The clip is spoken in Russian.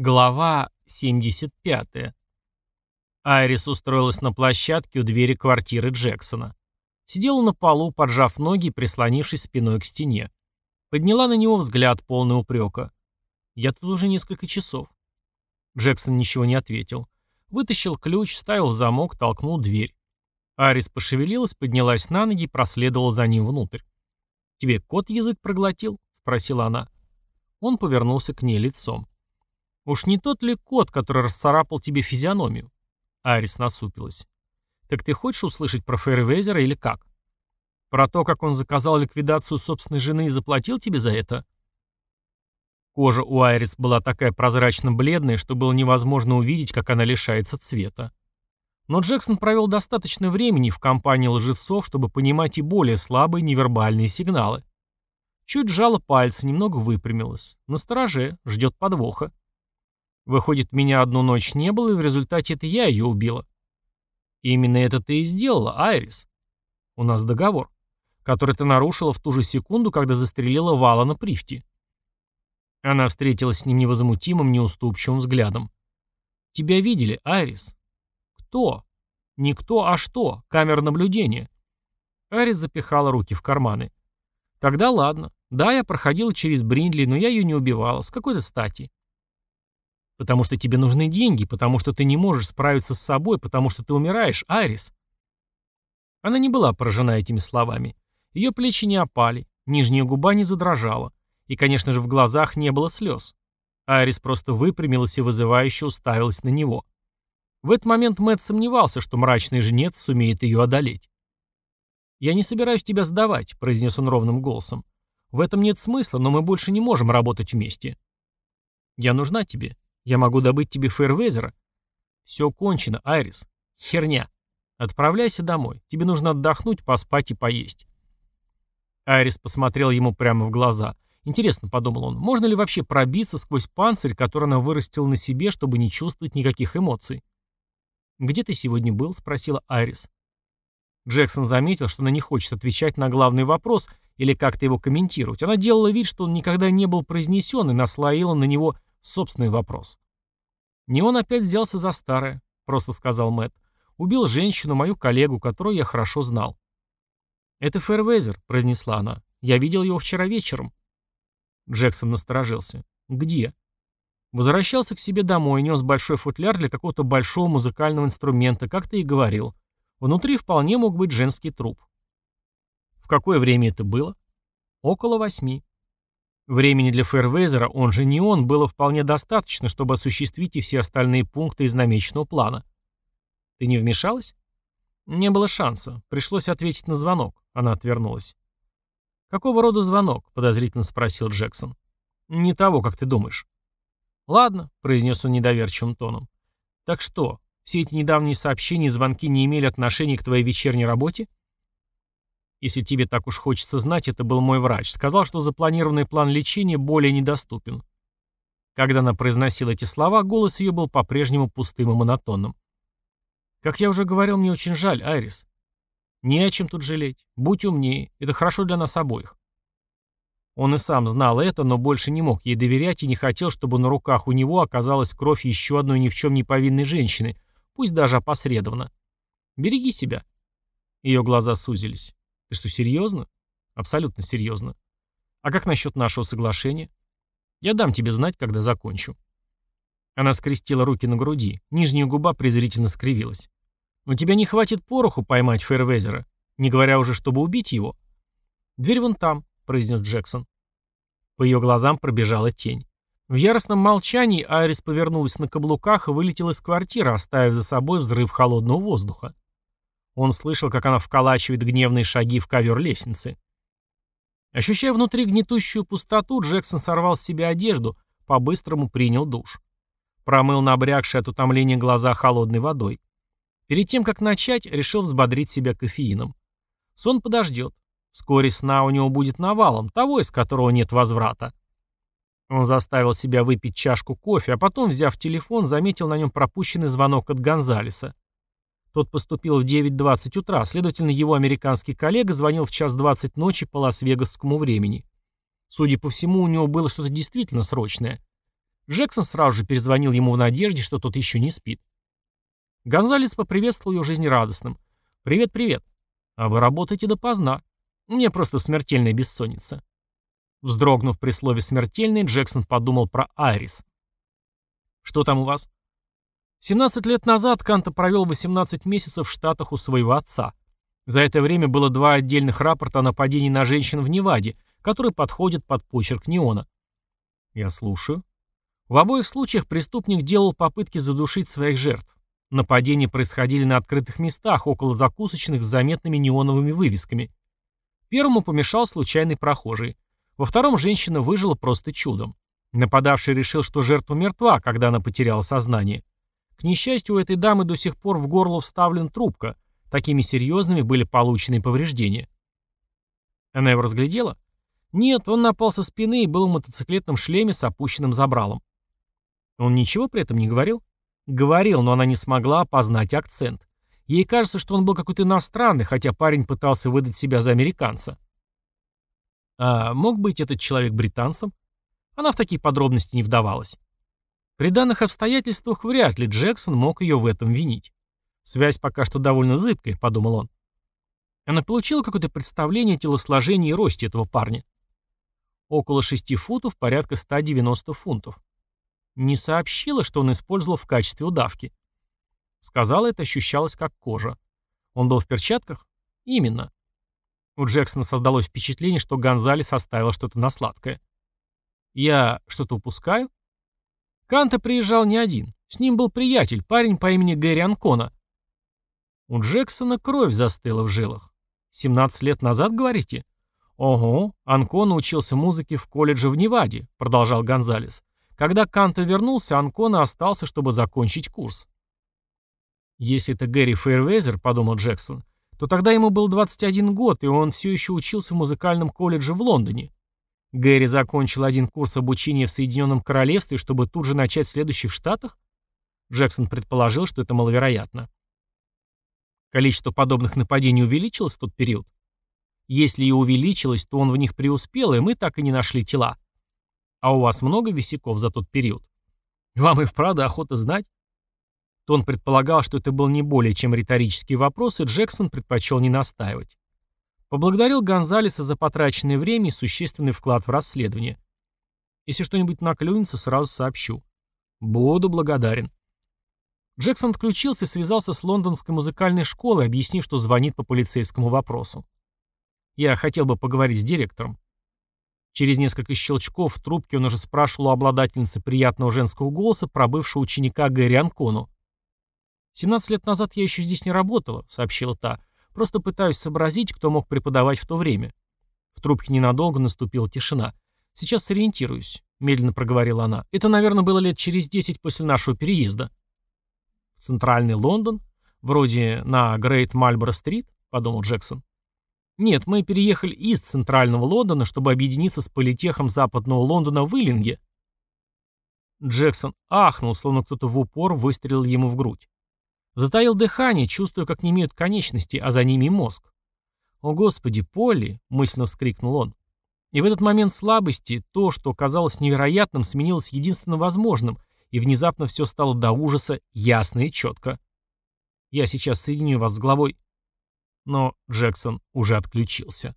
Глава 75. Айрис устроилась на площадке у двери квартиры Джексона. Сидела на полу, поджав ноги и прислонившись спиной к стене. Подняла на него взгляд, полный упрека. «Я тут уже несколько часов». Джексон ничего не ответил. Вытащил ключ, вставил замок, толкнул дверь. Айрис пошевелилась, поднялась на ноги и проследовала за ним внутрь. «Тебе кот язык проглотил?» — спросила она. Он повернулся к ней лицом. «Уж не тот ли кот, который расцарапал тебе физиономию?» Арис насупилась. «Так ты хочешь услышать про Фейервезера или как? Про то, как он заказал ликвидацию собственной жены и заплатил тебе за это?» Кожа у Айрис была такая прозрачно-бледная, что было невозможно увидеть, как она лишается цвета. Но Джексон провел достаточно времени в компании лжецов, чтобы понимать и более слабые невербальные сигналы. Чуть сжала пальцы, немного выпрямилась. На стороже, ждет подвоха. Выходит, меня одну ночь не было, и в результате это я ее убила. именно это ты и сделала, Айрис. У нас договор, который ты нарушила в ту же секунду, когда застрелила Вала на прифте. Она встретилась с ним невозмутимым, неуступчивым взглядом. Тебя видели, Айрис? Кто? Не кто, а что? Камера наблюдения. Айрис запихала руки в карманы. Тогда ладно. Да, я проходила через Бриндли, но я ее не убивала. С какой-то стати. Потому что тебе нужны деньги, потому что ты не можешь справиться с собой, потому что ты умираешь, Айрис. Она не была поражена этими словами. Ее плечи не опали, нижняя губа не задрожала. И, конечно же, в глазах не было слез. Айрис просто выпрямилась и вызывающе уставилась на него. В этот момент Мэтт сомневался, что мрачный жнец сумеет ее одолеть. «Я не собираюсь тебя сдавать», — произнес он ровным голосом. «В этом нет смысла, но мы больше не можем работать вместе». «Я нужна тебе. Я могу добыть тебе Фейрвезера. Все кончено, Айрис. Херня. Отправляйся домой. Тебе нужно отдохнуть, поспать и поесть. Айрис посмотрел ему прямо в глаза. Интересно, подумал он, можно ли вообще пробиться сквозь панцирь, который она вырастила на себе, чтобы не чувствовать никаких эмоций? «Где ты сегодня был?» — спросила Айрис. Джексон заметил, что она не хочет отвечать на главный вопрос или как-то его комментировать. Она делала вид, что он никогда не был произнесен и наслоила на него Собственный вопрос. Не он опять взялся за старое, просто сказал Мэтт. Убил женщину, мою коллегу, которую я хорошо знал. «Это Фэрвезер», — произнесла она. «Я видел его вчера вечером». Джексон насторожился. «Где?» Возвращался к себе домой, нес большой футляр для какого-то большого музыкального инструмента, как ты и говорил. Внутри вполне мог быть женский труп. В какое время это было? Около восьми. Времени для Фэрвейзера, он же не он, было вполне достаточно, чтобы осуществить и все остальные пункты из намеченного плана. Ты не вмешалась? Не было шанса. Пришлось ответить на звонок. Она отвернулась. «Какого рода звонок?» — подозрительно спросил Джексон. «Не того, как ты думаешь». «Ладно», — произнес он недоверчивым тоном. «Так что, все эти недавние сообщения и звонки не имели отношения к твоей вечерней работе?» Если тебе так уж хочется знать, это был мой врач. Сказал, что запланированный план лечения более недоступен. Когда она произносила эти слова, голос ее был по-прежнему пустым и монотонным. «Как я уже говорил, мне очень жаль, Айрис. Не о чем тут жалеть. Будь умнее. Это хорошо для нас обоих». Он и сам знал это, но больше не мог ей доверять и не хотел, чтобы на руках у него оказалась кровь еще одной ни в чем не повинной женщины, пусть даже опосредованно. «Береги себя». Ее глаза сузились. Ты что, серьезно? Абсолютно серьезно. А как насчет нашего соглашения? Я дам тебе знать, когда закончу. Она скрестила руки на груди. Нижняя губа презрительно скривилась. «У тебя не хватит пороху поймать Фейрвезера, не говоря уже, чтобы убить его». «Дверь вон там», — произнес Джексон. По ее глазам пробежала тень. В яростном молчании Айрис повернулась на каблуках и вылетела из квартиры, оставив за собой взрыв холодного воздуха. Он слышал, как она вколачивает гневные шаги в ковер лестницы. Ощущая внутри гнетущую пустоту, Джексон сорвал с себя одежду, по-быстрому принял душ. Промыл набрякшие от утомления глаза холодной водой. Перед тем, как начать, решил взбодрить себя кофеином. Сон подождет. Вскоре сна у него будет навалом, того, из которого нет возврата. Он заставил себя выпить чашку кофе, а потом, взяв телефон, заметил на нем пропущенный звонок от Гонзалеса. Тот поступил в 9.20 утра, следовательно, его американский коллега звонил в час 20 ночи по лас-вегасскому времени. Судя по всему, у него было что-то действительно срочное. Джексон сразу же перезвонил ему в надежде, что тот еще не спит. Гонзалес поприветствовал ее жизнерадостным. «Привет, привет. А вы работаете допоздна. Мне просто смертельная бессонница». Вздрогнув при слове «смертельный», Джексон подумал про Айрис. «Что там у вас?» 17 лет назад Канта провел 18 месяцев в Штатах у своего отца. За это время было два отдельных рапорта о нападении на женщин в Неваде, которые подходят под почерк Неона. Я слушаю. В обоих случаях преступник делал попытки задушить своих жертв. Нападения происходили на открытых местах, около закусочных с заметными неоновыми вывесками. Первому помешал случайный прохожий. Во втором женщина выжила просто чудом. Нападавший решил, что жертва мертва, когда она потеряла сознание. К несчастью, у этой дамы до сих пор в горло вставлен трубка. Такими серьезными были полученные повреждения. Она его разглядела? Нет, он напал со спины и был в мотоциклетном шлеме с опущенным забралом. Он ничего при этом не говорил? Говорил, но она не смогла опознать акцент. Ей кажется, что он был какой-то иностранный, хотя парень пытался выдать себя за американца. А мог быть этот человек британцем? Она в такие подробности не вдавалась. При данных обстоятельствах вряд ли Джексон мог ее в этом винить. Связь пока что довольно зыбкая, подумал он. Она получила какое-то представление о телосложении и росте этого парня. Около 6 футов, порядка 190 фунтов. Не сообщила, что он использовал в качестве удавки. Сказала, это ощущалось как кожа. Он был в перчатках? Именно. У Джексона создалось впечатление, что Гонзалес оставил что-то на сладкое. Я что-то упускаю? Канта приезжал не один. С ним был приятель, парень по имени Гэри Анкона. У Джексона кровь застыла в жилах. 17 лет назад, говорите? Ого, Анкона учился музыке в колледже в Неваде, продолжал Гонзалес. Когда Канта вернулся, Анкона остался, чтобы закончить курс. Если это Гэри Фейрвезер, подумал Джексон, то тогда ему был 21 год, и он все еще учился в музыкальном колледже в Лондоне. Гэри закончил один курс обучения в Соединенном Королевстве, чтобы тут же начать следующий в Штатах? Джексон предположил, что это маловероятно. Количество подобных нападений увеличилось в тот период? Если и увеличилось, то он в них преуспел, и мы так и не нашли тела. А у вас много висяков за тот период? Вам и вправду охота знать? Тон предполагал, что это был не более чем риторический вопрос, и Джексон предпочел не настаивать. Поблагодарил Гонзалеса за потраченное время и существенный вклад в расследование. Если что-нибудь наклюнется, сразу сообщу. Буду благодарен. Джексон отключился и связался с лондонской музыкальной школой, объяснив, что звонит по полицейскому вопросу. Я хотел бы поговорить с директором. Через несколько щелчков в трубке он уже спрашивал у обладательницы приятного женского голоса, пробывшего ученика Гэри Анкону. «17 лет назад я еще здесь не работала», — сообщила та. Просто пытаюсь сообразить, кто мог преподавать в то время. В трубке ненадолго наступила тишина. «Сейчас сориентируюсь», — медленно проговорила она. «Это, наверное, было лет через десять после нашего переезда». «В центральный Лондон? Вроде на Грейт Мальборо-стрит?» — подумал Джексон. «Нет, мы переехали из центрального Лондона, чтобы объединиться с политехом западного Лондона в Иллинге». Джексон ахнул, словно кто-то в упор выстрелил ему в грудь. Затаил дыхание, чувствуя, как не имеют конечности, а за ними мозг. «О, Господи, Полли!» — мысленно вскрикнул он. И в этот момент слабости то, что казалось невероятным, сменилось единственно возможным, и внезапно все стало до ужаса ясно и четко. «Я сейчас соединю вас с главой...» Но Джексон уже отключился.